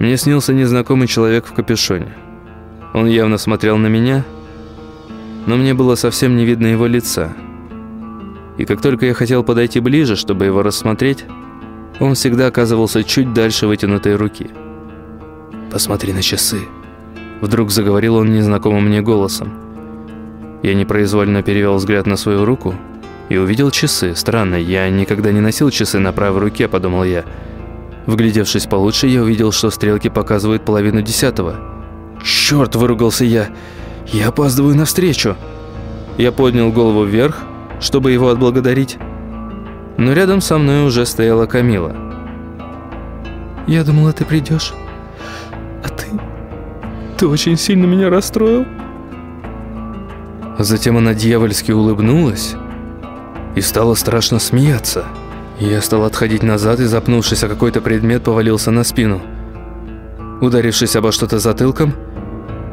Мне снился незнакомый человек в капюшоне. Он явно смотрел на меня, но мне было совсем не видно его лица. И как только я хотел подойти ближе, чтобы его рассмотреть, он всегда оказывался чуть дальше вытянутой руки. «Посмотри на часы», — вдруг заговорил он незнакомым мне голосом. Я непроизвольно перевел взгляд на свою руку и увидел часы. Странно, я никогда не носил часы на правой руке, подумал я. Вглядевшись получше, я увидел, что стрелки показывают половину десятого. «Черт!» – выругался я. «Я опаздываю навстречу!» Я поднял голову вверх, чтобы его отблагодарить. Но рядом со мной уже стояла Камила. «Я думала, ты придешь. А ты... Ты очень сильно меня расстроил?» Затем она дьявольски улыбнулась и стала страшно смеяться. Я стал отходить назад и, запнувшись о какой-то предмет, повалился на спину. Ударившись обо что-то затылком,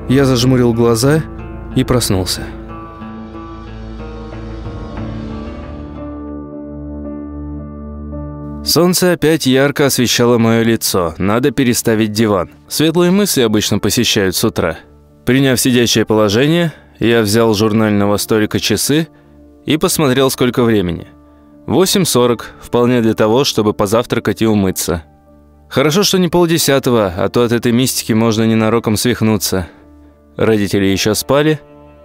я зажмурил глаза и проснулся. Солнце опять ярко освещало мое лицо. Надо переставить диван. Светлые мысли обычно посещают с утра. Приняв сидящее положение, я взял журнального столика часы и посмотрел, сколько времени. 8.40, вполне для того, чтобы позавтракать и умыться. Хорошо, что не полдесятого, а то от этой мистики можно ненароком свихнуться. Родители еще спали,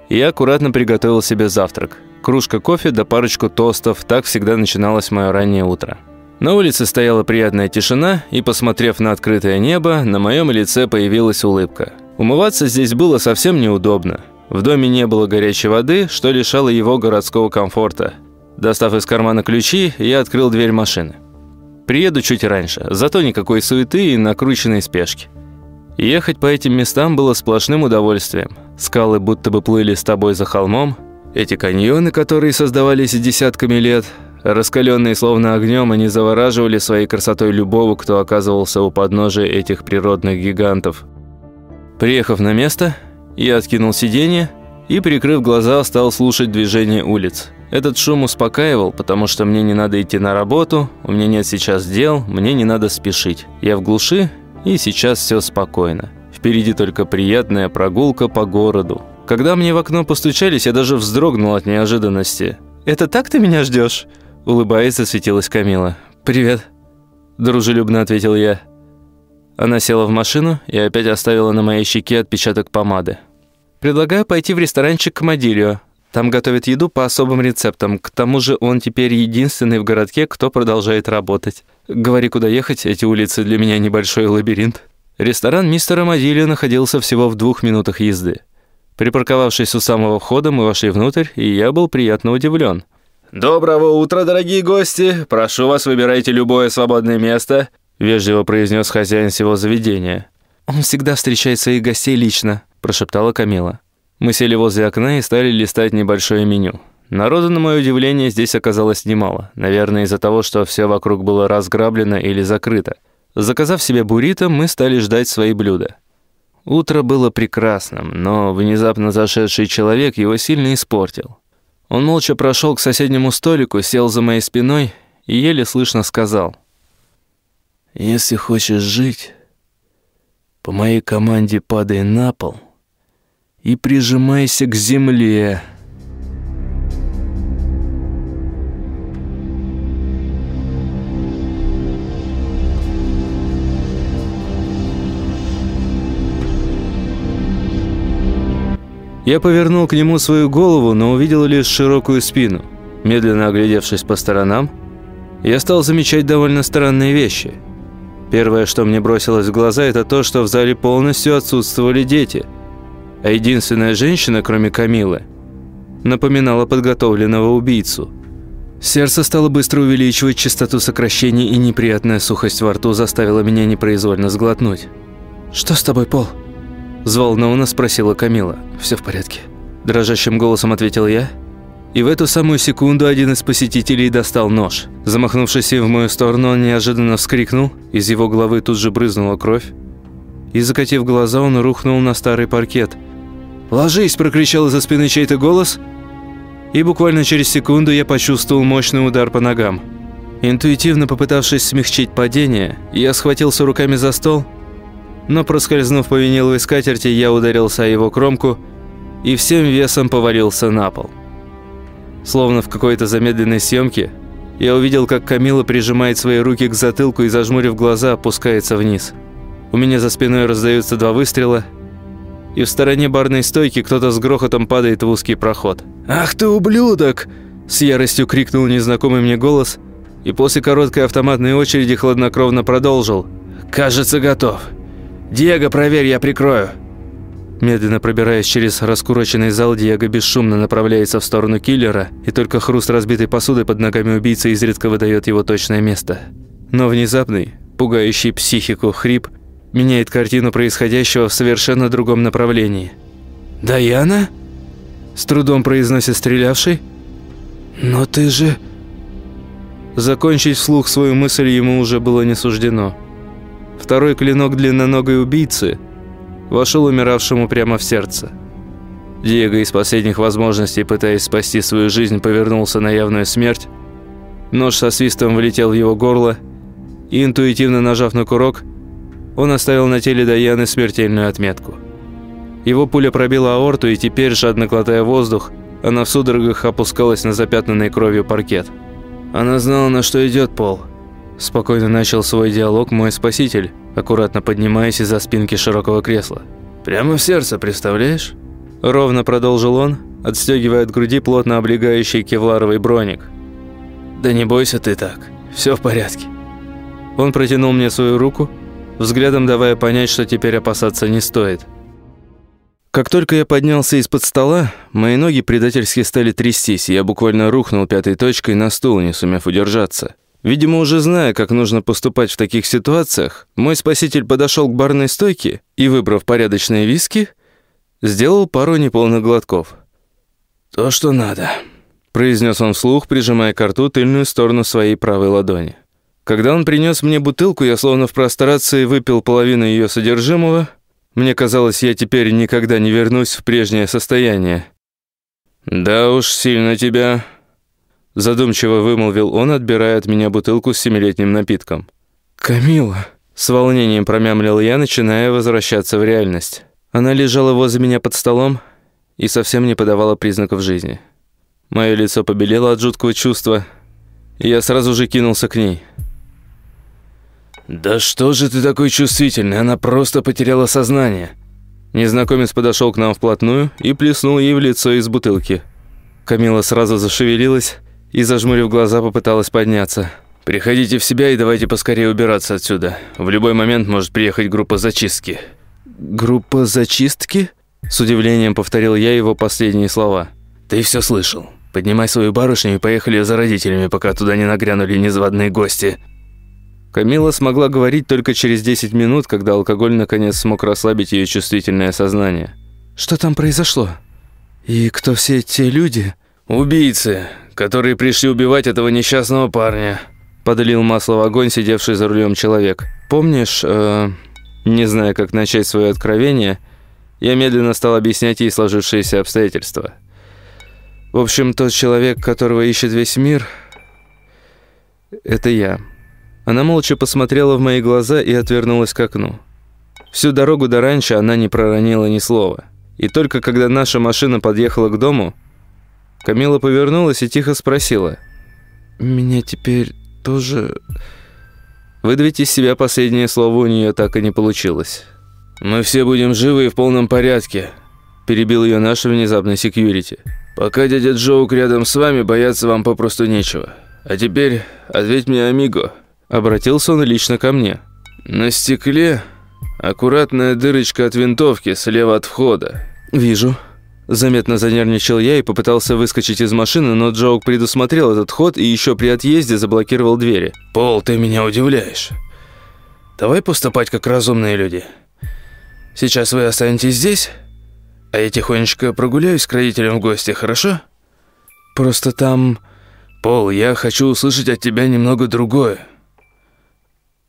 и я аккуратно приготовил себе завтрак. Кружка кофе да парочку тостов, так всегда начиналось мое раннее утро. На улице стояла приятная тишина, и, посмотрев на открытое небо, на моем лице появилась улыбка. Умываться здесь было совсем неудобно. В доме не было горячей воды, что лишало его городского комфорта. Достав из кармана ключи, я открыл дверь машины. Приеду чуть раньше, зато никакой суеты и накрученной спешки. Ехать по этим местам было сплошным удовольствием. Скалы будто бы плыли с тобой за холмом. Эти каньоны, которые создавались десятками лет, раскаленные словно огнем, они завораживали своей красотой любого, кто оказывался у подножия этих природных гигантов. Приехав на место, я откинул сиденье и, прикрыв глаза, стал слушать движение улиц. Этот шум успокаивал, потому что мне не надо идти на работу, у меня нет сейчас дел, мне не надо спешить. Я в глуши, и сейчас все спокойно. Впереди только приятная прогулка по городу. Когда мне в окно постучались, я даже вздрогнул от неожиданности. «Это так ты меня ждешь?» Улыбаясь, засветилась Камила. «Привет», – дружелюбно ответил я. Она села в машину и опять оставила на моей щеке отпечаток помады. «Предлагаю пойти в ресторанчик Камадильо. Там готовят еду по особым рецептам. К тому же он теперь единственный в городке, кто продолжает работать. Говори, куда ехать, эти улицы для меня небольшой лабиринт». Ресторан мистера Мадильо находился всего в двух минутах езды. Припарковавшись у самого входа, мы вошли внутрь, и я был приятно удивлен. «Доброго утра, дорогие гости! Прошу вас, выбирайте любое свободное место вежливо произнес хозяин всего заведения. «Он всегда встречает своих гостей лично», – прошептала Камила. Мы сели возле окна и стали листать небольшое меню. Народу, на мое удивление, здесь оказалось немало. Наверное, из-за того, что все вокруг было разграблено или закрыто. Заказав себе буррито, мы стали ждать свои блюда. Утро было прекрасным, но внезапно зашедший человек его сильно испортил. Он молча прошел к соседнему столику, сел за моей спиной и еле слышно сказал – если хочешь жить, по моей команде падай на пол и прижимайся к земле. Я повернул к нему свою голову, но увидел лишь широкую спину. Медленно оглядевшись по сторонам, я стал замечать довольно странные вещи – Первое, что мне бросилось в глаза, это то, что в зале полностью отсутствовали дети. А единственная женщина, кроме Камилы, напоминала подготовленного убийцу. Сердце стало быстро увеличивать частоту сокращений, и неприятная сухость во рту заставила меня непроизвольно сглотнуть. «Что с тобой, Пол?» Взволнованно спросила Камила. «Все в порядке». Дрожащим голосом ответил я и в эту самую секунду один из посетителей достал нож. Замахнувшись им в мою сторону, он неожиданно вскрикнул, из его головы тут же брызнула кровь. И, закатив глаза, он рухнул на старый паркет. «Ложись!» – прокричал из-за спины чей-то голос. И буквально через секунду я почувствовал мощный удар по ногам. Интуитивно попытавшись смягчить падение, я схватился руками за стол Но проскользнув по виниловой скатерти, я ударился о его кромку и всем весом повалился на пол. Словно в какой-то замедленной съемке, я увидел, как Камила прижимает свои руки к затылку и, зажмурив глаза, опускается вниз. У меня за спиной раздаются два выстрела, и в стороне барной стойки кто-то с грохотом падает в узкий проход. «Ах ты ублюдок!» – с яростью крикнул незнакомый мне голос, и после короткой автоматной очереди хладнокровно продолжил. «Кажется, готов. Диего, проверь, я прикрою». Медленно пробираясь через раскуроченный зал, Диего бесшумно направляется в сторону киллера, и только хруст разбитой посуды под ногами убийцы изредка выдает его точное место. Но внезапный, пугающий психику хрип меняет картину происходящего в совершенно другом направлении. «Даяна?» – с трудом произносит стрелявший. «Но ты же...» Закончить вслух свою мысль ему уже было не суждено. Второй клинок длинноногой убийцы – вошел умиравшему прямо в сердце. Диего из последних возможностей, пытаясь спасти свою жизнь, повернулся на явную смерть. Нож со свистом влетел в его горло, и, интуитивно нажав на курок, он оставил на теле Даяны смертельную отметку. Его пуля пробила аорту, и теперь, жадно глотая воздух, она в судорогах опускалась на запятнанный кровью паркет. Она знала, на что идет Пол. Спокойно начал свой диалог мой спаситель, аккуратно поднимаясь из-за спинки широкого кресла. «Прямо в сердце, представляешь?» Ровно продолжил он, отстегивая от груди плотно облегающий кевларовый броник. «Да не бойся ты так, все в порядке». Он протянул мне свою руку, взглядом давая понять, что теперь опасаться не стоит. Как только я поднялся из-под стола, мои ноги предательски стали трястись, и я буквально рухнул пятой точкой на стул, не сумев удержаться. Видимо, уже зная, как нужно поступать в таких ситуациях, мой спаситель подошел к барной стойке и, выбрав порядочные виски, сделал пару неполных глотков. «То, что надо», – произнес он вслух, прижимая к рту тыльную сторону своей правой ладони. Когда он принес мне бутылку, я словно в прострации выпил половину ее содержимого. Мне казалось, я теперь никогда не вернусь в прежнее состояние. «Да уж, сильно тебя Задумчиво вымолвил он, отбирая от меня бутылку с семилетним напитком. «Камила!» С волнением промямлил я, начиная возвращаться в реальность. Она лежала возле меня под столом и совсем не подавала признаков жизни. Мое лицо побелело от жуткого чувства, и я сразу же кинулся к ней. «Да что же ты такой чувствительный? Она просто потеряла сознание!» Незнакомец подошел к нам вплотную и плеснул ей в лицо из бутылки. Камила сразу зашевелилась, и, зажмурив глаза, попыталась подняться. «Приходите в себя и давайте поскорее убираться отсюда. В любой момент может приехать группа зачистки». «Группа зачистки?» С удивлением повторил я его последние слова. «Ты все слышал. Поднимай свою барышню и поехали за родителями, пока туда не нагрянули незваные гости». Камила смогла говорить только через 10 минут, когда алкоголь наконец смог расслабить ее чувствительное сознание. «Что там произошло? И кто все те люди?» «Убийцы которые пришли убивать этого несчастного парня», – подалил масло в огонь, сидевший за рулем человек. «Помнишь, э, не зная, как начать свое откровение, я медленно стал объяснять ей сложившиеся обстоятельства. В общем, тот человек, которого ищет весь мир, это я». Она молча посмотрела в мои глаза и отвернулась к окну. Всю дорогу до раньше она не проронила ни слова. И только когда наша машина подъехала к дому, Камила повернулась и тихо спросила. «Меня теперь тоже...» Выдавить из себя последнее слово у нее так и не получилось. «Мы все будем живы и в полном порядке», – перебил ее наш внезапный секьюрити. «Пока дядя Джоук рядом с вами, бояться вам попросту нечего. А теперь ответь мне, амиго». Обратился он лично ко мне. «На стекле аккуратная дырочка от винтовки слева от входа». «Вижу», Заметно занервничал я и попытался выскочить из машины, но Джоук предусмотрел этот ход и еще при отъезде заблокировал двери. «Пол, ты меня удивляешь. Давай поступать как разумные люди. Сейчас вы останетесь здесь, а я тихонечко прогуляюсь к родителям в гости, хорошо? Просто там... Пол, я хочу услышать от тебя немного другое».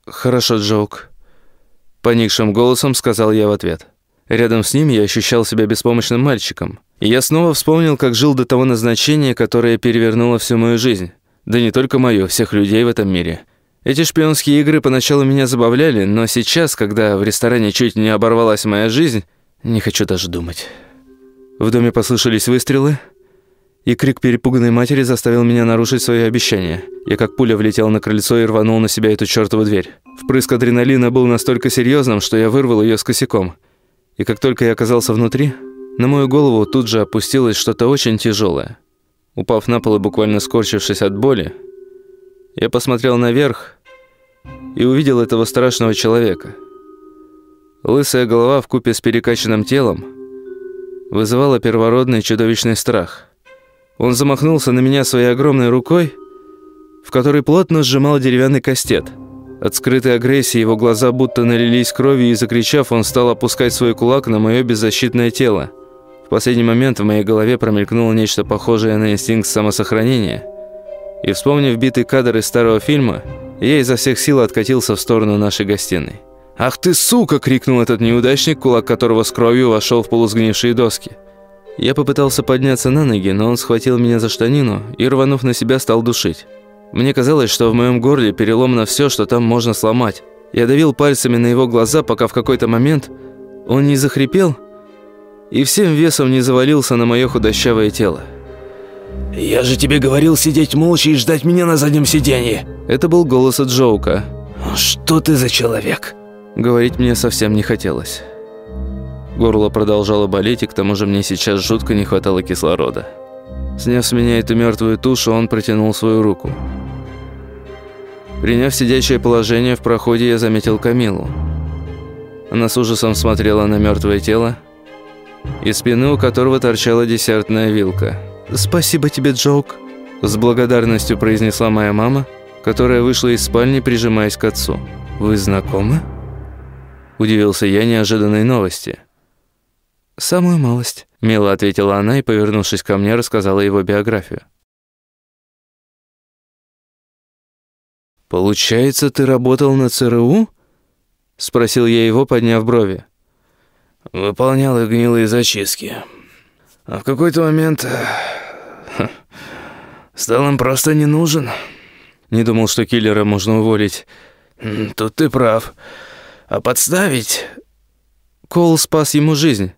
«Хорошо, Джоук», — поникшим голосом сказал я в ответ. Рядом с ним я ощущал себя беспомощным мальчиком. И я снова вспомнил, как жил до того назначения, которое перевернуло всю мою жизнь. Да не только мою, всех людей в этом мире. Эти шпионские игры поначалу меня забавляли, но сейчас, когда в ресторане чуть не оборвалась моя жизнь, не хочу даже думать. В доме послышались выстрелы, и крик перепуганной матери заставил меня нарушить свои обещания. Я как пуля влетел на крыльцо и рванул на себя эту чертову дверь. Впрыск адреналина был настолько серьезным, что я вырвал ее с косяком. И как только я оказался внутри, на мою голову тут же опустилось что-то очень тяжелое. Упав на пол и буквально скорчившись от боли, я посмотрел наверх и увидел этого страшного человека. Лысая голова в купе с перекачанным телом вызывала первородный чудовищный страх. Он замахнулся на меня своей огромной рукой, в которой плотно сжимал деревянный кастет. От скрытой агрессии его глаза будто налились кровью, и, закричав, он стал опускать свой кулак на мое беззащитное тело. В последний момент в моей голове промелькнуло нечто похожее на инстинкт самосохранения – и, вспомнив битый кадр из старого фильма, я изо всех сил откатился в сторону нашей гостиной. «Ах ты, сука!» – крикнул этот неудачник, кулак которого с кровью вошел в полусгнившие доски. Я попытался подняться на ноги, но он схватил меня за штанину и, рванув на себя, стал душить. Мне казалось, что в моем горле переломано все, что там можно сломать. Я давил пальцами на его глаза, пока в какой-то момент он не захрипел и всем весом не завалился на мое худощавое тело. «Я же тебе говорил сидеть молча и ждать меня на заднем сиденье!» Это был голос от Джоука. «Что ты за человек?» Говорить мне совсем не хотелось. Горло продолжало болеть, и к тому же мне сейчас жутко не хватало кислорода. Сняв с меня эту мертвую тушу, он протянул свою руку. Приняв сидящее положение, в проходе я заметил Камилу. Она с ужасом смотрела на мертвое тело, из спины у которого торчала десертная вилка – «Спасибо тебе, Джоук», – с благодарностью произнесла моя мама, которая вышла из спальни, прижимаясь к отцу. «Вы знакомы?» – удивился я неожиданной новости. «Самую малость», – мило ответила она и, повернувшись ко мне, рассказала его биографию. «Получается, ты работал на ЦРУ?» – спросил я его, подняв брови. «Выполнял их гнилые зачистки. А в какой-то момент Стал им просто не нужен. Не думал, что киллера можно уволить. Тут ты прав. А подставить... Кол спас ему жизнь.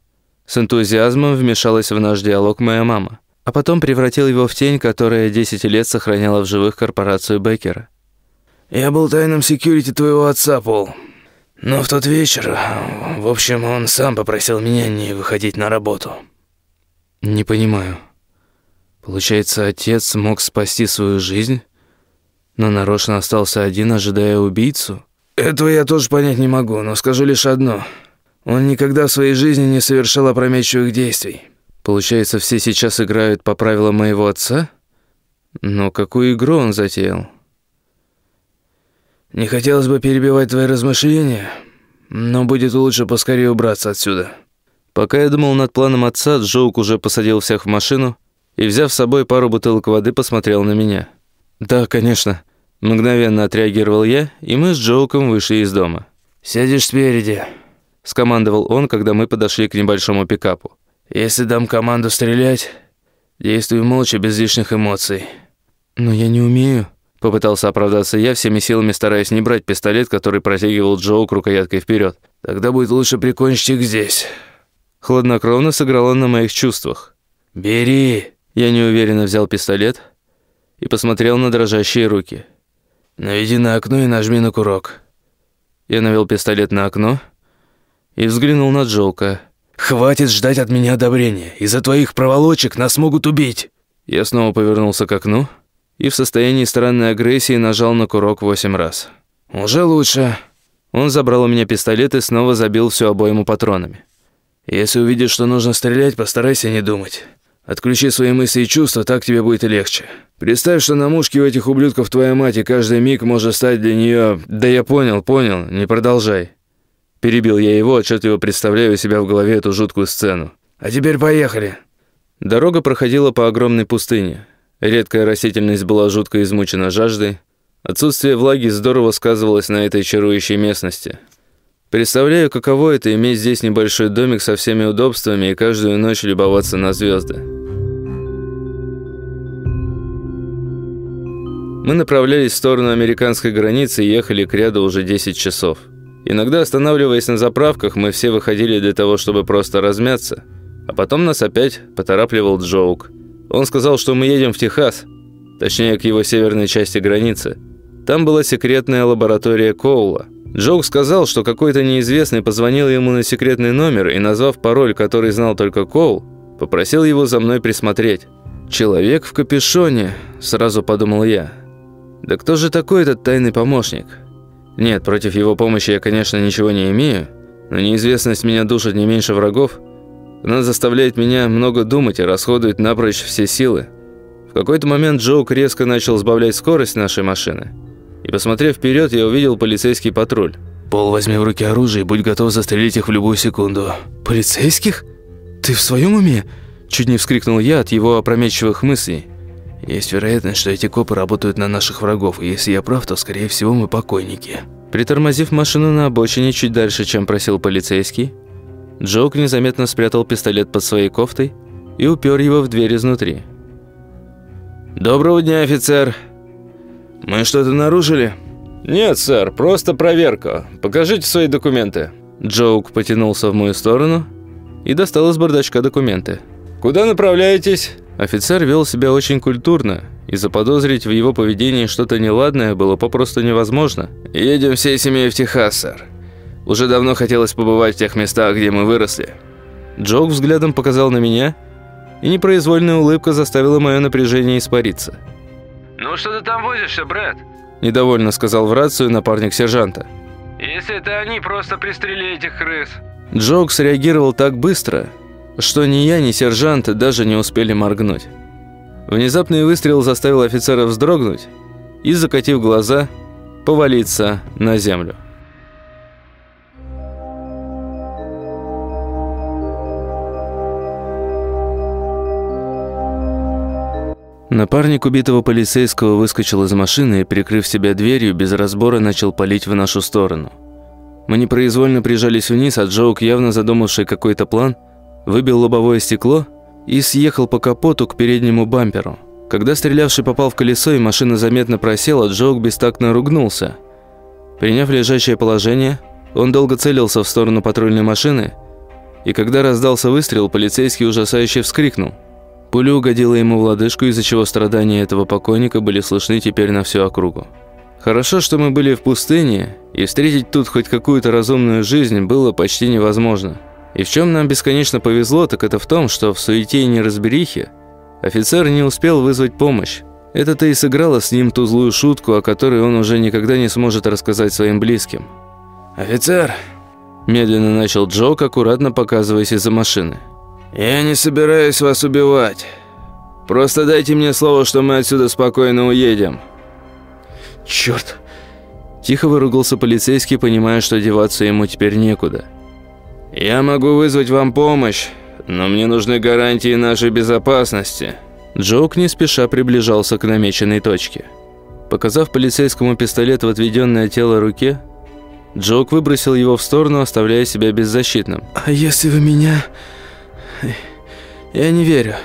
С энтузиазмом вмешалась в наш диалог моя мама. А потом превратил его в тень, которая 10 лет сохраняла в живых корпорацию Беккера. «Я был тайным секьюрити твоего отца, Пол. Но в тот вечер, в общем, он сам попросил меня не выходить на работу». «Не понимаю». Получается, отец смог спасти свою жизнь, но нарочно остался один, ожидая убийцу? Этого я тоже понять не могу, но скажу лишь одно. Он никогда в своей жизни не совершал опрометчивых действий. Получается, все сейчас играют по правилам моего отца? Но какую игру он затеял? Не хотелось бы перебивать твои размышления, но будет лучше поскорее убраться отсюда. Пока я думал над планом отца, Джоук уже посадил всех в машину и, взяв с собой пару бутылок воды, посмотрел на меня. «Да, конечно». Мгновенно отреагировал я, и мы с Джоуком вышли из дома. «Сядешь спереди», — скомандовал он, когда мы подошли к небольшому пикапу. «Если дам команду стрелять, действуй молча, без лишних эмоций». «Но я не умею», — попытался оправдаться я, всеми силами стараясь не брать пистолет, который протягивал Джоук рукояткой вперед. «Тогда будет лучше прикончить их здесь». Хладнокровно сыграл он на моих чувствах. «Бери!» Я неуверенно взял пистолет и посмотрел на дрожащие руки. «Наведи на окно и нажми на курок». Я навел пистолет на окно и взглянул на Джоука. «Хватит ждать от меня одобрения. Из-за твоих проволочек нас могут убить». Я снова повернулся к окну и в состоянии странной агрессии нажал на курок восемь раз. «Уже лучше». Он забрал у меня пистолет и снова забил всю обойму патронами. «Если увидишь, что нужно стрелять, постарайся не думать. Отключи свои мысли и чувства, так тебе будет легче. Представь, что на мушке у этих ублюдков твоя мать, и каждый миг может стать для нее... Да я понял, понял, не продолжай. Перебил я его, отчетливо представляю себя в голове эту жуткую сцену. А теперь поехали. Дорога проходила по огромной пустыне. Редкая растительность была жутко измучена жаждой. Отсутствие влаги здорово сказывалось на этой чарующей местности. Представляю, каково это иметь здесь небольшой домик со всеми удобствами и каждую ночь любоваться на звезды. Мы направлялись в сторону американской границы и ехали к ряду уже 10 часов. Иногда, останавливаясь на заправках, мы все выходили для того, чтобы просто размяться. А потом нас опять поторапливал Джоук. Он сказал, что мы едем в Техас, точнее, к его северной части границы. Там была секретная лаборатория Коула. Джоук сказал, что какой-то неизвестный позвонил ему на секретный номер и, назвав пароль, который знал только Коул, попросил его за мной присмотреть. «Человек в капюшоне», – сразу подумал я. «Да кто же такой этот тайный помощник?» Нет, против его помощи я, конечно, ничего не имею, но неизвестность меня душит не меньше врагов. Она заставляет меня много думать и расходует напрочь все силы. В какой-то момент Джоук резко начал сбавлять скорость нашей машины. И, посмотрев вперед, я увидел полицейский патруль. «Пол, возьми в руки оружие и будь готов застрелить их в любую секунду». «Полицейских? Ты в своем уме?» Чуть не вскрикнул я от его опрометчивых мыслей. Есть вероятность, что эти копы работают на наших врагов, и если я прав, то, скорее всего, мы покойники». Притормозив машину на обочине чуть дальше, чем просил полицейский, Джоук незаметно спрятал пистолет под своей кофтой и упер его в дверь изнутри. «Доброго дня, офицер!» «Мы что-то нарушили?» «Нет, сэр, просто проверка. Покажите свои документы». Джоук потянулся в мою сторону и достал из бардачка документы. «Куда направляетесь?» Офицер вел себя очень культурно, и заподозрить в его поведении что-то неладное было попросту невозможно. «Едем всей семьей в Техас, сэр. Уже давно хотелось побывать в тех местах, где мы выросли». Джок взглядом показал на меня, и непроизвольная улыбка заставила мое напряжение испариться. «Ну что ты там возишься, Брэд?» Недовольно сказал в рацию напарник сержанта. «Если это они, просто пристрели этих крыс». Джок среагировал так быстро, что ни я, ни сержант даже не успели моргнуть. Внезапный выстрел заставил офицера вздрогнуть и, закатив глаза, повалиться на землю. Напарник убитого полицейского выскочил из машины и, прикрыв себя дверью, без разбора начал палить в нашу сторону. Мы непроизвольно прижались вниз, а Джоук, явно задумавший какой-то план, выбил лобовое стекло и съехал по капоту к переднему бамперу. Когда стрелявший попал в колесо и машина заметно просела, Джоук бестактно ругнулся. Приняв лежащее положение, он долго целился в сторону патрульной машины, и когда раздался выстрел, полицейский ужасающе вскрикнул. Пуля угодила ему в лодыжку, из-за чего страдания этого покойника были слышны теперь на всю округу. Хорошо, что мы были в пустыне, и встретить тут хоть какую-то разумную жизнь было почти невозможно. И в чем нам бесконечно повезло, так это в том, что в суете и неразберихе офицер не успел вызвать помощь. Это-то и сыграло с ним ту злую шутку, о которой он уже никогда не сможет рассказать своим близким. «Офицер!» Медленно начал Джок, аккуратно показываясь из-за машины. «Я не собираюсь вас убивать. Просто дайте мне слово, что мы отсюда спокойно уедем». «Черт!» Тихо выругался полицейский, понимая, что деваться ему теперь некуда. «Я могу вызвать вам помощь, но мне нужны гарантии нашей безопасности». Джоук не спеша приближался к намеченной точке. Показав полицейскому пистолет в отведенное тело руке, Джоук выбросил его в сторону, оставляя себя беззащитным. «А если вы меня...» «Я не верю».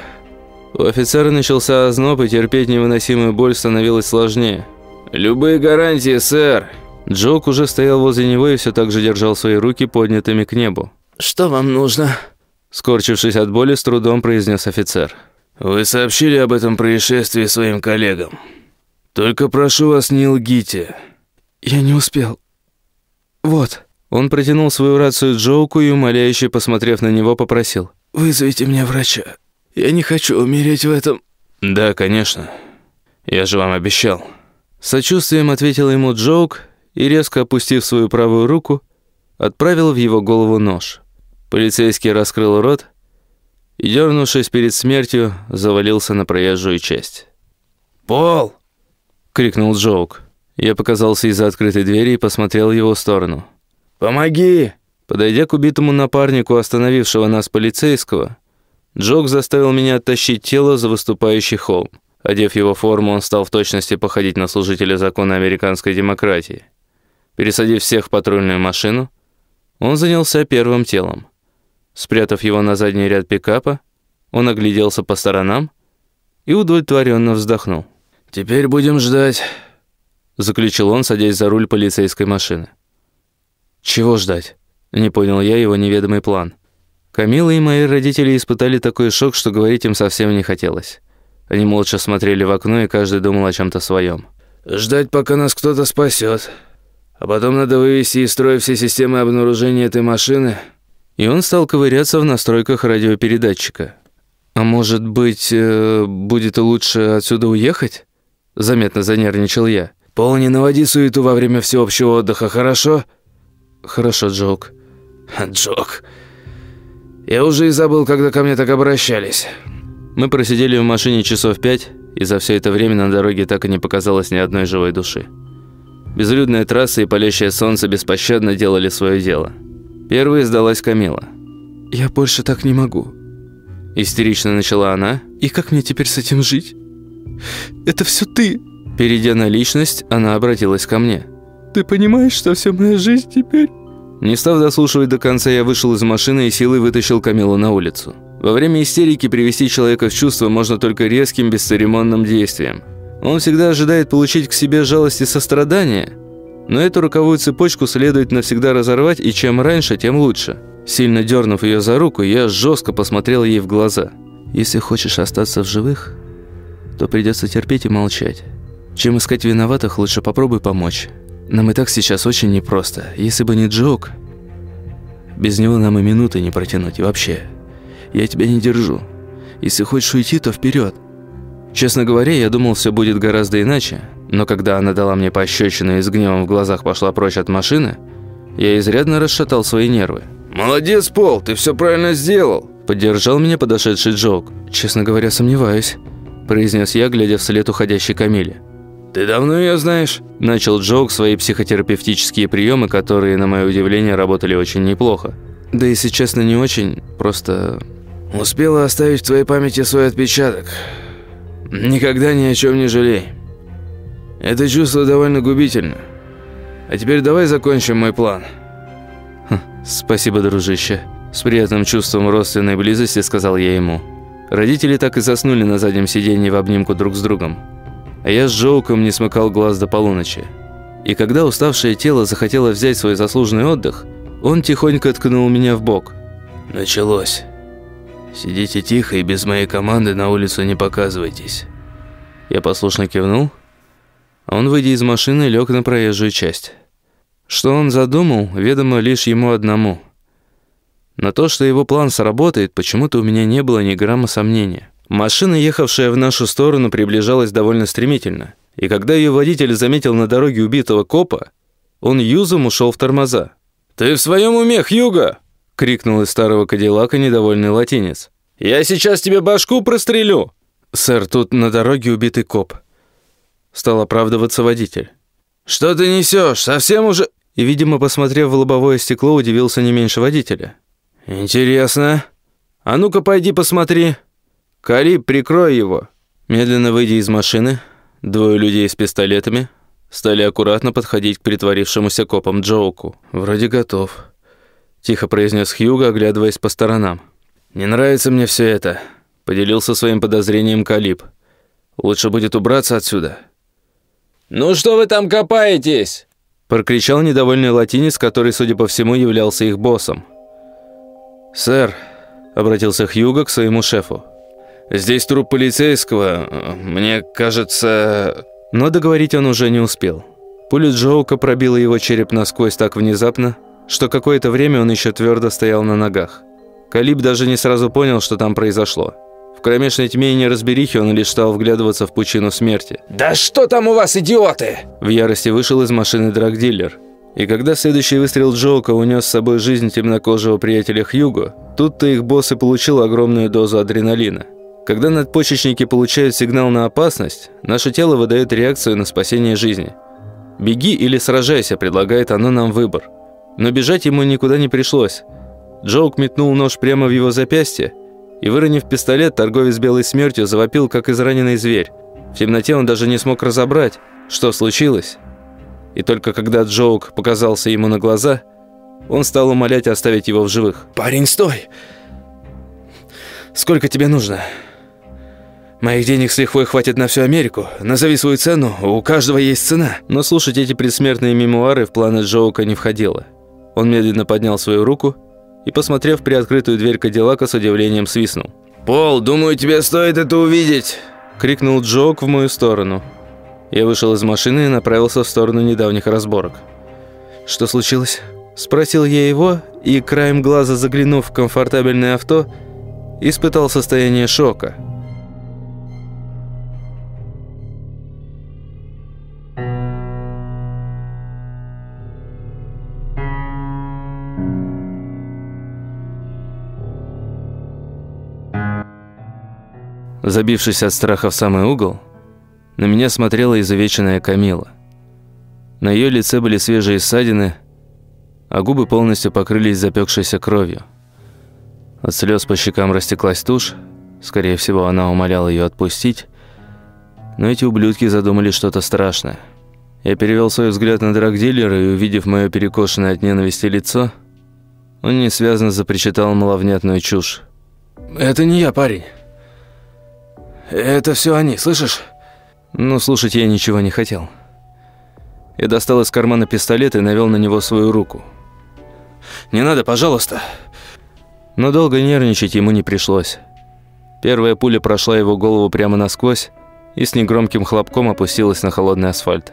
У офицера начался озноб, и терпеть невыносимую боль становилось сложнее. «Любые гарантии, сэр!» Джок уже стоял возле него и все так же держал свои руки поднятыми к небу. «Что вам нужно?» Скорчившись от боли, с трудом произнес офицер. «Вы сообщили об этом происшествии своим коллегам. Только прошу вас, не лгите». «Я не успел. Вот». Он протянул свою рацию Джоуку и, умоляюще посмотрев на него, попросил. «Вызовите мне врача. Я не хочу умереть в этом». «Да, конечно. Я же вам обещал». Сочувствием ответил ему Джоук и, резко опустив свою правую руку, отправил в его голову нож. Полицейский раскрыл рот и, дернувшись перед смертью, завалился на проезжую часть. «Пол!» — крикнул Джоук. Я показался из-за открытой двери и посмотрел в его сторону. «Помоги!» Подойдя к убитому напарнику, остановившего нас полицейского, Джок заставил меня оттащить тело за выступающий холм. Одев его форму, он стал в точности походить на служителя закона американской демократии. Пересадив всех в патрульную машину, он занялся первым телом. Спрятав его на задний ряд пикапа, он огляделся по сторонам и удовлетворенно вздохнул. «Теперь будем ждать», — заключил он, садясь за руль полицейской машины. «Чего ждать?» — не понял я его неведомый план. Камила и мои родители испытали такой шок, что говорить им совсем не хотелось. Они молча смотрели в окно, и каждый думал о чем то своем. «Ждать, пока нас кто-то спасет. А потом надо вывести из строя все системы обнаружения этой машины». И он стал ковыряться в настройках радиопередатчика. «А может быть, э, будет лучше отсюда уехать?» Заметно занервничал я. «Пол, не наводи суету во время всеобщего отдыха, хорошо?» «Хорошо, Джок». «Джок. Я уже и забыл, когда ко мне так обращались». Мы просидели в машине часов пять, и за все это время на дороге так и не показалось ни одной живой души. Безлюдная трасса и палящее солнце беспощадно делали свое дело. Первой сдалась Камила. «Я больше так не могу», – истерично начала она. «И как мне теперь с этим жить? Это все ты!» Перейдя на личность, она обратилась ко мне. «Ты понимаешь, что вся моя жизнь теперь...» Не став дослушивать до конца, я вышел из машины и силой вытащил Камилу на улицу. Во время истерики привести человека в чувство можно только резким, бесцеремонным действием. Он всегда ожидает получить к себе жалость и сострадание, но эту роковую цепочку следует навсегда разорвать, и чем раньше, тем лучше. Сильно дернув ее за руку, я жестко посмотрел ей в глаза. «Если хочешь остаться в живых, то придется терпеть и молчать. Чем искать виноватых, лучше попробуй помочь. Нам и так сейчас очень непросто. Если бы не Джок, без него нам и минуты не протянуть вообще». Я тебя не держу. Если хочешь уйти, то вперед. Честно говоря, я думал, все будет гораздо иначе, но когда она дала мне пощечину и с гневом в глазах пошла прочь от машины, я изрядно расшатал свои нервы. «Молодец, Пол, ты все правильно сделал!» Поддержал меня подошедший Джок. «Честно говоря, сомневаюсь», – произнес я, глядя вслед уходящей Камиле. «Ты давно ее знаешь?» Начал Джок свои психотерапевтические приемы, которые, на мое удивление, работали очень неплохо. Да и, если честно, не очень, просто Успела оставить в твоей памяти свой отпечаток. Никогда ни о чем не жалей. Это чувство довольно губительно. А теперь давай закончим мой план. Хм, спасибо, дружище. С приятным чувством родственной близости сказал я ему. Родители так и заснули на заднем сиденье в обнимку друг с другом. А я с Джоуком не смыкал глаз до полуночи. И когда уставшее тело захотело взять свой заслуженный отдых, он тихонько ткнул меня в бок. Началось. Сидите тихо и без моей команды на улицу не показывайтесь». Я послушно кивнул, он, выйдя из машины, лег на проезжую часть. Что он задумал, ведомо лишь ему одному. На то, что его план сработает, почему-то у меня не было ни грамма сомнения. Машина, ехавшая в нашу сторону, приближалась довольно стремительно. И когда ее водитель заметил на дороге убитого копа, он юзом ушел в тормоза. «Ты в своем уме, Хьюго?» Крикнул из старого кадиллака недовольный латинец. «Я сейчас тебе башку прострелю!» «Сэр, тут на дороге убитый коп». Стал оправдываться водитель. «Что ты несешь? Совсем уже...» И, видимо, посмотрев в лобовое стекло, удивился не меньше водителя. «Интересно. А ну-ка, пойди посмотри. Калиб, прикрой его». Медленно выйдя из машины, двое людей с пистолетами стали аккуратно подходить к притворившемуся копам Джоуку. «Вроде готов». Тихо произнес Хьюго, оглядываясь по сторонам. «Не нравится мне все это», — поделился своим подозрением Калиб. «Лучше будет убраться отсюда». «Ну что вы там копаетесь?» Прокричал недовольный латинец, который, судя по всему, являлся их боссом. «Сэр», — обратился Хьюго к своему шефу. «Здесь труп полицейского. Мне кажется...» Но договорить он уже не успел. Пуля Джоука пробила его череп насквозь так внезапно, что какое-то время он еще твердо стоял на ногах. Калиб даже не сразу понял, что там произошло. В кромешной тьме и неразберихе он лишь стал вглядываться в пучину смерти. «Да что там у вас, идиоты?» В ярости вышел из машины драгдилер. И когда следующий выстрел Джоука унес с собой жизнь темнокожего приятеля Хьюго, тут-то их босс и получил огромную дозу адреналина. Когда надпочечники получают сигнал на опасность, наше тело выдает реакцию на спасение жизни. «Беги или сражайся», предлагает оно нам выбор – но бежать ему никуда не пришлось. Джоук метнул нож прямо в его запястье, и, выронив пистолет, торговец белой смертью завопил, как израненный зверь. В темноте он даже не смог разобрать, что случилось. И только когда Джоук показался ему на глаза, он стал умолять оставить его в живых. «Парень, стой! Сколько тебе нужно? Моих денег с лихвой хватит на всю Америку. Назови свою цену, у каждого есть цена». Но слушать эти предсмертные мемуары в планы Джоука не входило. Он медленно поднял свою руку и, посмотрев приоткрытую дверь Кадиллака, с удивлением свистнул. «Пол, думаю, тебе стоит это увидеть!» – крикнул Джоук в мою сторону. Я вышел из машины и направился в сторону недавних разборок. «Что случилось?» – спросил я его, и, краем глаза заглянув в комфортабельное авто, испытал состояние шока – Забившись от страха в самый угол, на меня смотрела изувеченная Камила. На ее лице были свежие ссадины, а губы полностью покрылись запекшейся кровью. От слез по щекам растеклась тушь, скорее всего, она умоляла ее отпустить, но эти ублюдки задумали что-то страшное. Я перевел свой взгляд на драгдилера и, увидев мое перекошенное от ненависти лицо, он несвязно запричитал маловнятную чушь. «Это не я, парень». Это все они, слышишь? Ну, слушать я ничего не хотел. Я достал из кармана пистолет и навел на него свою руку. «Не надо, пожалуйста!» Но долго нервничать ему не пришлось. Первая пуля прошла его голову прямо насквозь и с негромким хлопком опустилась на холодный асфальт.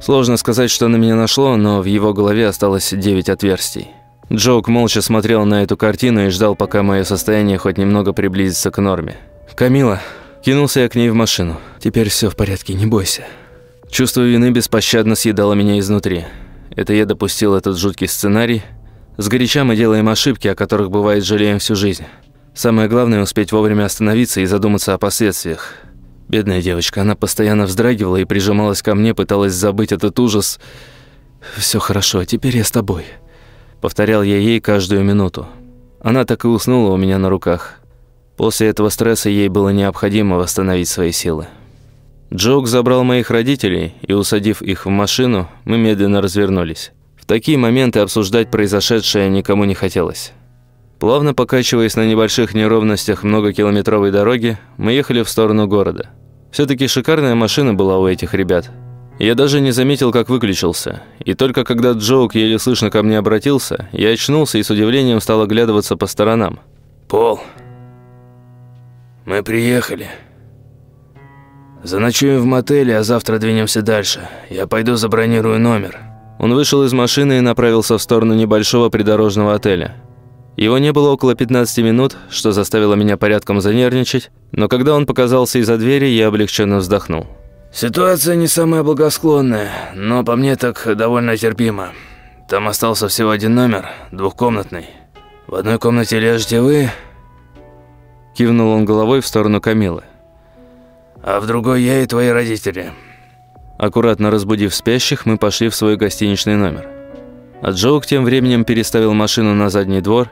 Сложно сказать, что на меня нашло, но в его голове осталось девять отверстий. Джоук молча смотрел на эту картину и ждал, пока мое состояние хоть немного приблизится к норме. «Камила!» Кинулся я к ней в машину. «Теперь все в порядке, не бойся». Чувство вины беспощадно съедало меня изнутри. Это я допустил этот жуткий сценарий. Сгоряча мы делаем ошибки, о которых бывает жалеем всю жизнь. Самое главное – успеть вовремя остановиться и задуматься о последствиях. Бедная девочка, она постоянно вздрагивала и прижималась ко мне, пыталась забыть этот ужас. Все хорошо, теперь я с тобой», – повторял я ей каждую минуту. Она так и уснула у меня на руках. После этого стресса ей было необходимо восстановить свои силы. Джок забрал моих родителей, и, усадив их в машину, мы медленно развернулись. В такие моменты обсуждать произошедшее никому не хотелось. Плавно покачиваясь на небольших неровностях многокилометровой дороги, мы ехали в сторону города. Все-таки шикарная машина была у этих ребят. Я даже не заметил, как выключился. И только когда Джоук еле слышно ко мне обратился, я очнулся и с удивлением стал оглядываться по сторонам. «Пол, мы приехали. Заночуем в мотеле, а завтра двинемся дальше. Я пойду забронирую номер». Он вышел из машины и направился в сторону небольшого придорожного отеля. Его не было около 15 минут, что заставило меня порядком занервничать, но когда он показался из-за двери, я облегченно вздохнул. «Ситуация не самая благосклонная, но по мне так довольно терпимо. Там остался всего один номер, двухкомнатный. В одной комнате ляжете вы, Кивнул он головой в сторону Камилы. «А в другой я и твои родители». Аккуратно разбудив спящих, мы пошли в свой гостиничный номер. А Джоук тем временем переставил машину на задний двор.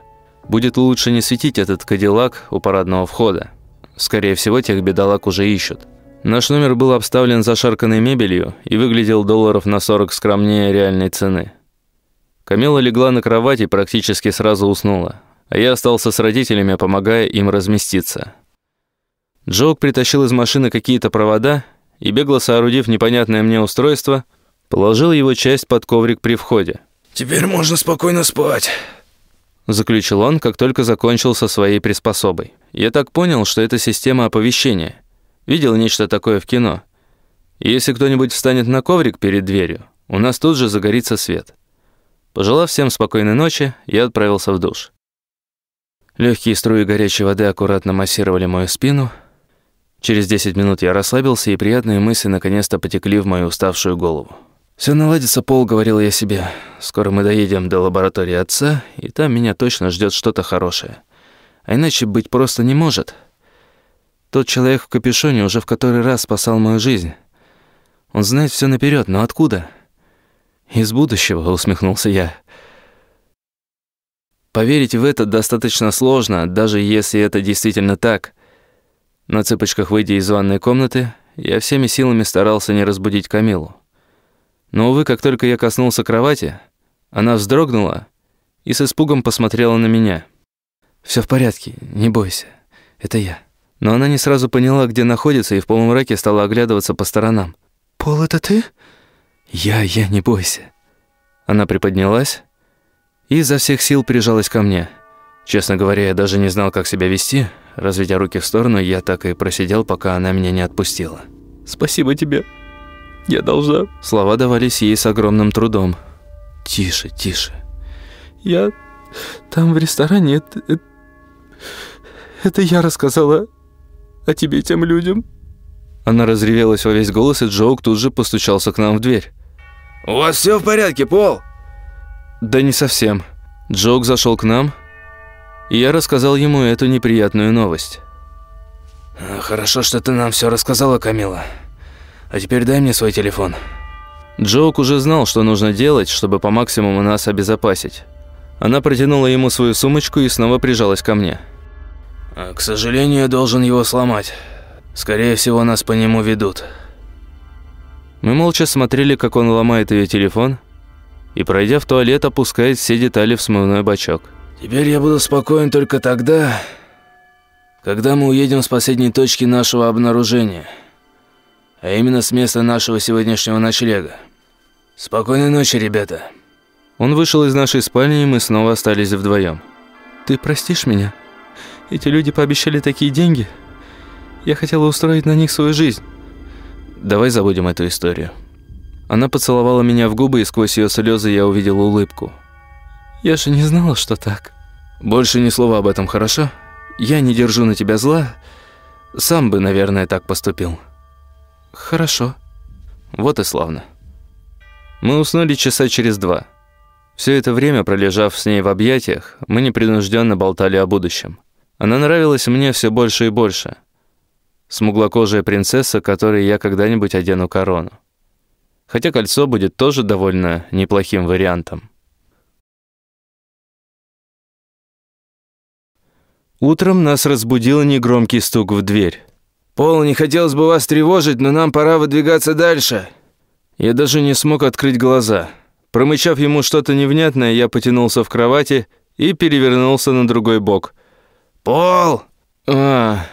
Будет лучше не светить этот кадиллак у парадного входа. Скорее всего, тех бедолаг уже ищут. Наш номер был обставлен зашарканной мебелью и выглядел долларов на 40 скромнее реальной цены. Камила легла на кровать и практически сразу уснула а я остался с родителями, помогая им разместиться. Джоук притащил из машины какие-то провода и, бегло соорудив непонятное мне устройство, положил его часть под коврик при входе. «Теперь можно спокойно спать», – заключил он, как только закончил со своей приспособой. Я так понял, что это система оповещения. Видел нечто такое в кино. Если кто-нибудь встанет на коврик перед дверью, у нас тут же загорится свет. Пожелав всем спокойной ночи, я отправился в душ. Легкие струи горячей воды аккуратно массировали мою спину. Через 10 минут я расслабился, и приятные мысли наконец-то потекли в мою уставшую голову. «Все наладится, Пол», — говорил я себе. «Скоро мы доедем до лаборатории отца, и там меня точно ждет что-то хорошее. А иначе быть просто не может. Тот человек в капюшоне уже в который раз спасал мою жизнь. Он знает все наперед, но откуда?» «Из будущего», — усмехнулся я. Поверить в это достаточно сложно, даже если это действительно так. На цыпочках выйдя из ванной комнаты, я всеми силами старался не разбудить Камилу. Но, увы, как только я коснулся кровати, она вздрогнула и с испугом посмотрела на меня. «Всё в порядке, не бойся, это я». Но она не сразу поняла, где находится, и в полумраке стала оглядываться по сторонам. «Пол, это ты?» «Я, я, не бойся». Она приподнялась и изо всех сил прижалась ко мне. Честно говоря, я даже не знал, как себя вести. Разведя руки в сторону, я так и просидел, пока она меня не отпустила. «Спасибо тебе. Я должна...» Слова давались ей с огромным трудом. «Тише, тише». «Я там в ресторане... Это, это, это я рассказала о тебе тем людям». Она разревелась во весь голос, и Джоук тут же постучался к нам в дверь. «У вас все в порядке, Пол?» «Да не совсем». Джоук зашел к нам, и я рассказал ему эту неприятную новость. А, «Хорошо, что ты нам все рассказала, Камила. А теперь дай мне свой телефон». Джоук уже знал, что нужно делать, чтобы по максимуму нас обезопасить. Она протянула ему свою сумочку и снова прижалась ко мне. А, «К сожалению, я должен его сломать. Скорее всего, нас по нему ведут». Мы молча смотрели, как он ломает ее телефон, и, пройдя в туалет, опускает все детали в смывной бачок. «Теперь я буду спокоен только тогда, когда мы уедем с последней точки нашего обнаружения, а именно с места нашего сегодняшнего ночлега. Спокойной ночи, ребята». Он вышел из нашей спальни, и мы снова остались вдвоем. «Ты простишь меня? Эти люди пообещали такие деньги. Я хотела устроить на них свою жизнь». «Давай забудем эту историю». Она поцеловала меня в губы, и сквозь ее слезы я увидел улыбку. «Я же не знала, что так». «Больше ни слова об этом, хорошо? Я не держу на тебя зла. Сам бы, наверное, так поступил». «Хорошо». Вот и славно. Мы уснули часа через два. Все это время, пролежав с ней в объятиях, мы непринужденно болтали о будущем. Она нравилась мне все больше и больше. Смуглокожая принцесса, которой я когда-нибудь одену корону. Хотя кольцо будет тоже довольно неплохим вариантом. Утром нас разбудил негромкий стук в дверь. «Пол, не хотелось бы вас тревожить, но нам пора выдвигаться дальше». Я даже не смог открыть глаза. Промычав ему что-то невнятное, я потянулся в кровати и перевернулся на другой бок. «Пол!» «А...»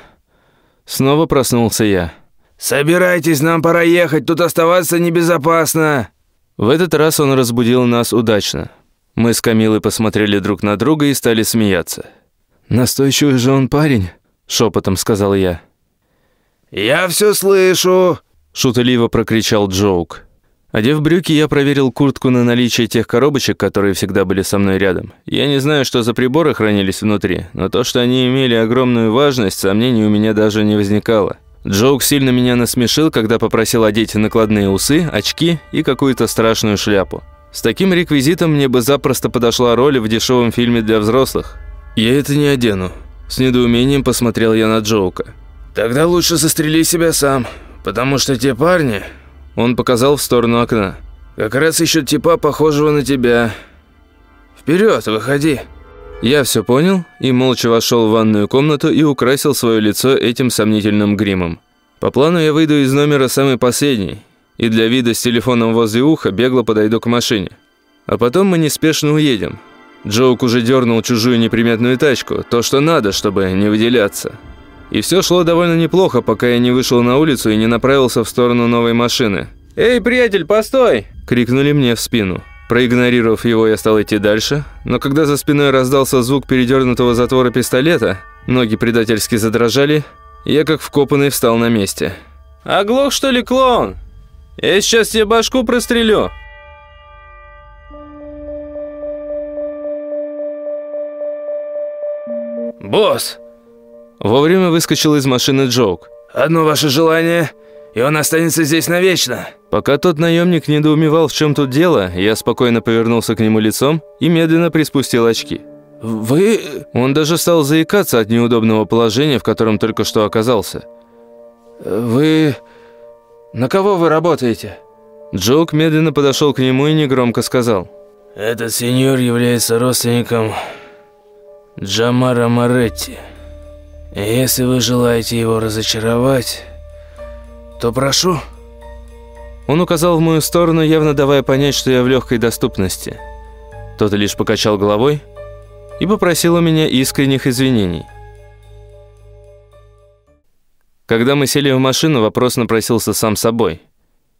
Снова проснулся я. «Собирайтесь, нам пора ехать, тут оставаться небезопасно!» В этот раз он разбудил нас удачно. Мы с Камилой посмотрели друг на друга и стали смеяться. «Настойчивый же он парень», — шепотом сказал я. «Я все слышу!» — шутливо прокричал Джоук. Одев брюки, я проверил куртку на наличие тех коробочек, которые всегда были со мной рядом. Я не знаю, что за приборы хранились внутри, но то, что они имели огромную важность, сомнений у меня даже не возникало. Джоук сильно меня насмешил, когда попросил одеть накладные усы, очки и какую-то страшную шляпу. С таким реквизитом мне бы запросто подошла роль в дешевом фильме для взрослых. «Я это не одену». С недоумением посмотрел я на Джоука. «Тогда лучше застрели себя сам, потому что те парни...» Он показал в сторону окна. «Как раз ищут типа, похожего на тебя. Вперед, выходи!» Я все понял и молча вошел в ванную комнату и украсил свое лицо этим сомнительным гримом. По плану я выйду из номера самый последний, и для вида с телефоном возле уха бегло подойду к машине. А потом мы неспешно уедем. Джоук уже дернул чужую неприметную тачку, то, что надо, чтобы не выделяться. И все шло довольно неплохо, пока я не вышел на улицу и не направился в сторону новой машины. «Эй, приятель, постой!» – крикнули мне в спину. Проигнорировав его, я стал идти дальше, но когда за спиной раздался звук передернутого затвора пистолета, ноги предательски задрожали, я как вкопанный встал на месте. «Оглох, что ли, клоун? Я сейчас тебе башку прострелю!» «Босс!» Вовремя выскочил из машины Джоук. «Одно ваше желание, и он останется здесь навечно!» Пока тот наемник недоумевал, в чем тут дело, я спокойно повернулся к нему лицом и медленно приспустил очки. «Вы...» Он даже стал заикаться от неудобного положения, в котором только что оказался. «Вы... на кого вы работаете?» Джоук медленно подошел к нему и негромко сказал. «Этот сеньор является родственником Джамара Моретти. Если вы желаете его разочаровать, то прошу». Он указал в мою сторону, явно давая понять, что я в легкой доступности. Тот лишь покачал головой и попросил у меня искренних извинений. Когда мы сели в машину, вопрос напросился сам собой.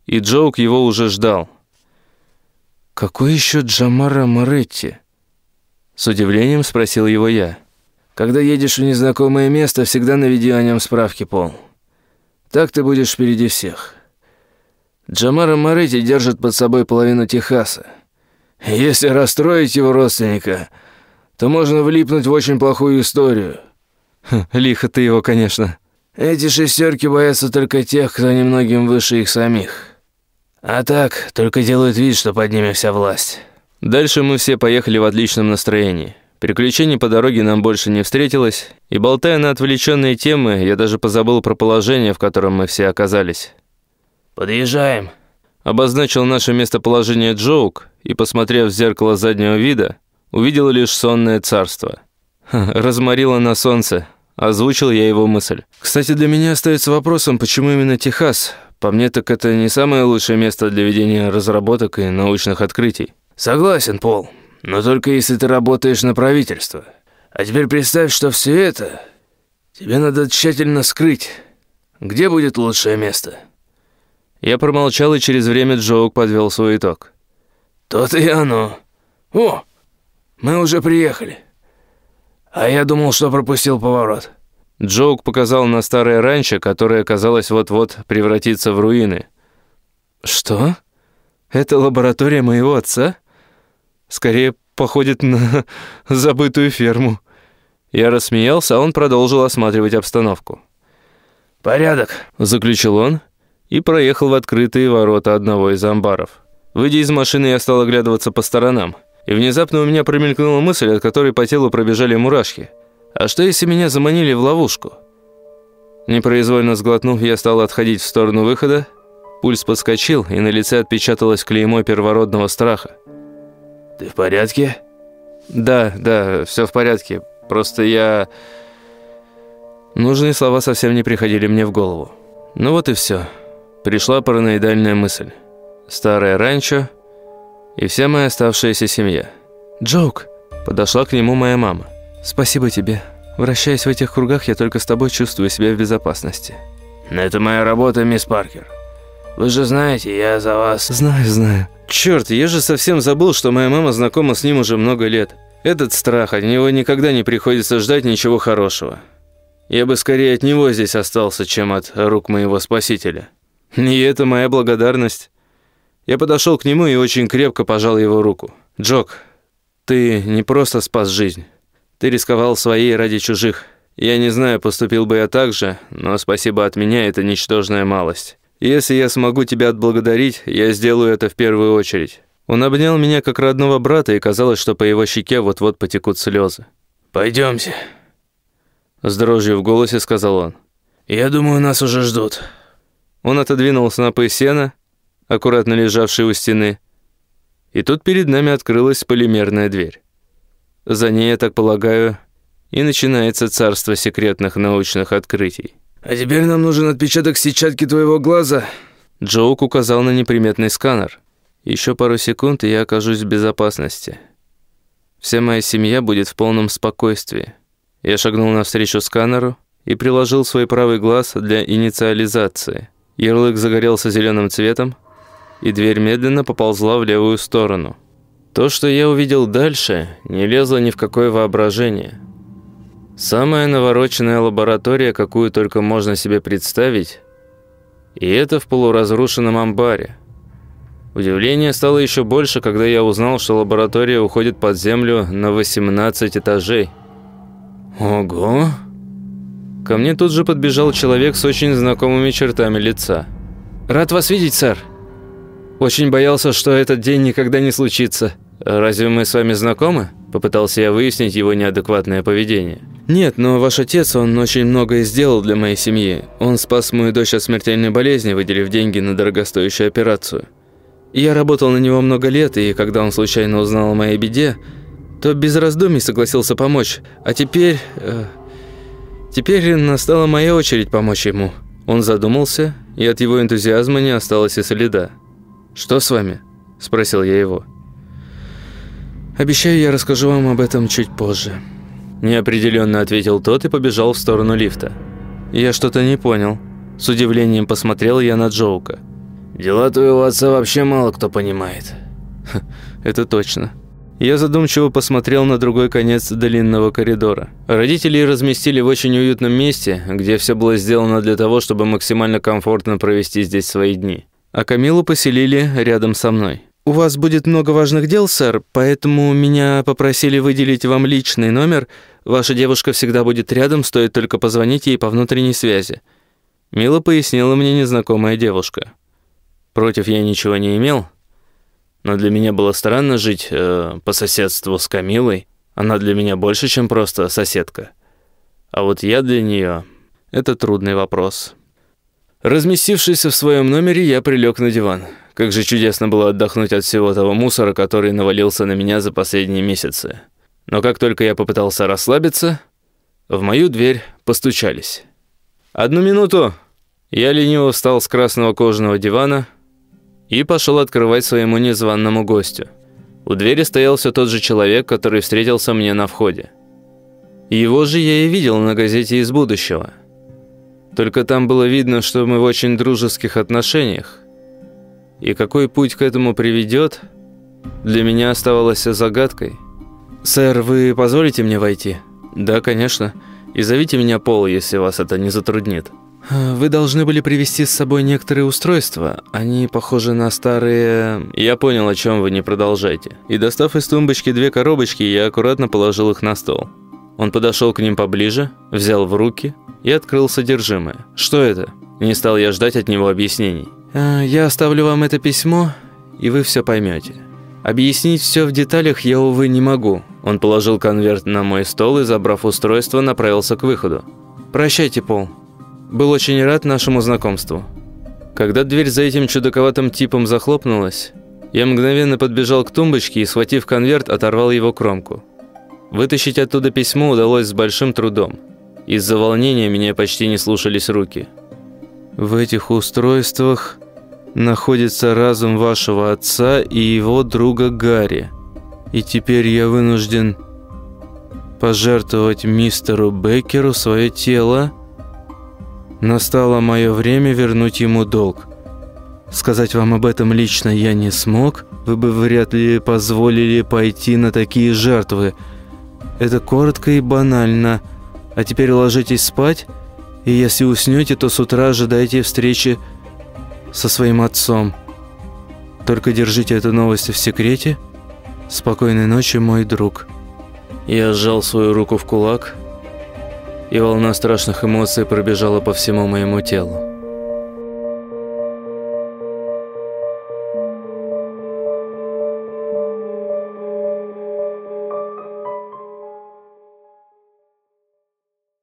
И Джоук его уже ждал. «Какой еще Джамара Моретти?» С удивлением спросил его я. «Когда едешь в незнакомое место, всегда наведи о нем справки, Пол. Так ты будешь впереди всех. Джамара Моретти держит под собой половину Техаса. Если расстроить его родственника, то можно влипнуть в очень плохую историю». «Лихо ты его, конечно», эти шестерки боятся только тех, кто немногим выше их самих. А так, только делают вид, что под ними вся власть. Дальше мы все поехали в отличном настроении. Приключений по дороге нам больше не встретилось, и болтая на отвлеченные темы, я даже позабыл про положение, в котором мы все оказались. «Подъезжаем», — обозначил наше местоположение Джоук, и, посмотрев в зеркало заднего вида, увидел лишь сонное царство. Разморило на солнце, Озвучил я его мысль. Кстати, для меня остается вопросом, почему именно Техас? По мне, так это не самое лучшее место для ведения разработок и научных открытий. Согласен, Пол. Но только если ты работаешь на правительство. А теперь представь, что все это тебе надо тщательно скрыть. Где будет лучшее место? Я промолчал, и через время Джоук подвел свой итог. То-то и оно. О, мы уже приехали. А я думал, что пропустил поворот. Джоук показал на старое ранчо, которое, казалось, вот-вот превратится в руины. «Что? Это лаборатория моего отца? Скорее, походит на забытую ферму». Я рассмеялся, а он продолжил осматривать обстановку. «Порядок», — заключил он и проехал в открытые ворота одного из амбаров. Выйдя из машины, я стал оглядываться по сторонам. И внезапно у меня промелькнула мысль, от которой по телу пробежали мурашки. А что, если меня заманили в ловушку? Непроизвольно сглотнув, я стал отходить в сторону выхода. Пульс подскочил, и на лице отпечаталось клеймо первородного страха. «Ты в порядке?» «Да, да, все в порядке. Просто я...» Нужные слова совсем не приходили мне в голову. Ну вот и все. Пришла параноидальная мысль. Старое ранчо и вся моя оставшаяся семья. «Джоук!» – подошла к нему моя мама. «Спасибо тебе. Вращаясь в этих кругах, я только с тобой чувствую себя в безопасности». «Это моя работа, мисс Паркер. Вы же знаете, я за вас...» «Знаю, знаю. Черт, я же совсем забыл, что моя мама знакома с ним уже много лет. Этот страх, от него никогда не приходится ждать ничего хорошего. Я бы скорее от него здесь остался, чем от рук моего спасителя. И это моя благодарность». Я подошел к нему и очень крепко пожал его руку. «Джок, ты не просто спас жизнь. Ты рисковал своей ради чужих. Я не знаю, поступил бы я так же, но спасибо от меня – это ничтожная малость. Если я смогу тебя отблагодарить, я сделаю это в первую очередь». Он обнял меня как родного брата, и казалось, что по его щеке вот-вот потекут слезы. «Пойдемте», – с дрожью в голосе сказал он. «Я думаю, нас уже ждут». Он отодвинул снопы сена аккуратно лежавший у стены. И тут перед нами открылась полимерная дверь. За ней, я так полагаю, и начинается царство секретных научных открытий. «А теперь нам нужен отпечаток сетчатки твоего глаза». Джоук указал на неприметный сканер. Еще пару секунд, и я окажусь в безопасности. Вся моя семья будет в полном спокойствии. Я шагнул навстречу сканеру и приложил свой правый глаз для инициализации. Ярлык загорелся зеленым цветом, и дверь медленно поползла в левую сторону. То, что я увидел дальше, не лезло ни в какое воображение. Самая навороченная лаборатория, какую только можно себе представить, и это в полуразрушенном амбаре. Удивление стало еще больше, когда я узнал, что лаборатория уходит под землю на 18 этажей. Ого! Ко мне тут же подбежал человек с очень знакомыми чертами лица. «Рад вас видеть, сэр!» Очень боялся, что этот день никогда не случится. Разве мы с вами знакомы? Попытался я выяснить его неадекватное поведение. Нет, но ваш отец, он очень многое сделал для моей семьи. Он спас мою дочь от смертельной болезни, выделив деньги на дорогостоящую операцию. Я работал на него много лет, и когда он случайно узнал о моей беде, то без раздумий согласился помочь. А теперь... Э, теперь настала моя очередь помочь ему. Он задумался, и от его энтузиазма не осталось и следа. «Что с вами?» – спросил я его. «Обещаю, я расскажу вам об этом чуть позже». Неопределенно ответил тот и побежал в сторону лифта. Я что-то не понял. С удивлением посмотрел я на Джоука. «Дела твоего отца вообще мало кто понимает». Это точно. Я задумчиво посмотрел на другой конец длинного коридора. Родителей разместили в очень уютном месте, где все было сделано для того, чтобы максимально комфортно провести здесь свои дни. А Камилу поселили рядом со мной. «У вас будет много важных дел, сэр, поэтому меня попросили выделить вам личный номер. Ваша девушка всегда будет рядом, стоит только позвонить ей по внутренней связи». Мило пояснила мне незнакомая девушка. Против я ничего не имел, но для меня было странно жить э, по соседству с Камилой. Она для меня больше, чем просто соседка. А вот я для нее – это трудный вопрос. Разместившись в своем номере, я прилег на диван. Как же чудесно было отдохнуть от всего того мусора, который навалился на меня за последние месяцы. Но как только я попытался расслабиться, в мою дверь постучались. «Одну минуту!» Я лениво встал с красного кожаного дивана – и пошел открывать своему незваному гостю. У двери стоял все тот же человек, который встретился мне на входе. Его же я и видел на газете из будущего. Только там было видно, что мы в очень дружеских отношениях. И какой путь к этому приведет, для меня оставалось загадкой. «Сэр, вы позволите мне войти?» «Да, конечно. И зовите меня Пол, если вас это не затруднит». «Вы должны были привезти с собой некоторые устройства. Они похожи на старые...» «Я понял, о чем вы, не продолжайте». И достав из тумбочки две коробочки, я аккуратно положил их на стол. Он подошел к ним поближе, взял в руки и открыл содержимое. «Что это?» Не стал я ждать от него объяснений. «А, «Я оставлю вам это письмо, и вы все поймете. Объяснить все в деталях я, увы, не могу». Он положил конверт на мой стол и, забрав устройство, направился к выходу. «Прощайте, Пол». Был очень рад нашему знакомству. Когда дверь за этим чудаковатым типом захлопнулась, я мгновенно подбежал к тумбочке и, схватив конверт, оторвал его кромку. Вытащить оттуда письмо удалось с большим трудом. Из-за волнения меня почти не слушались руки. В этих устройствах находится разум вашего отца и его друга Гарри. И теперь я вынужден пожертвовать мистеру Беккеру свое тело, Настало мое время вернуть ему долг. Сказать вам об этом лично я не смог, вы бы вряд ли позволили пойти на такие жертвы. Это коротко и банально. А теперь ложитесь спать, и если уснете, то с утра ожидайте встречи со своим отцом. Только держите эту новость в секрете. Спокойной ночи, мой друг». Я сжал свою руку в кулак и волна страшных эмоций пробежала по всему моему телу.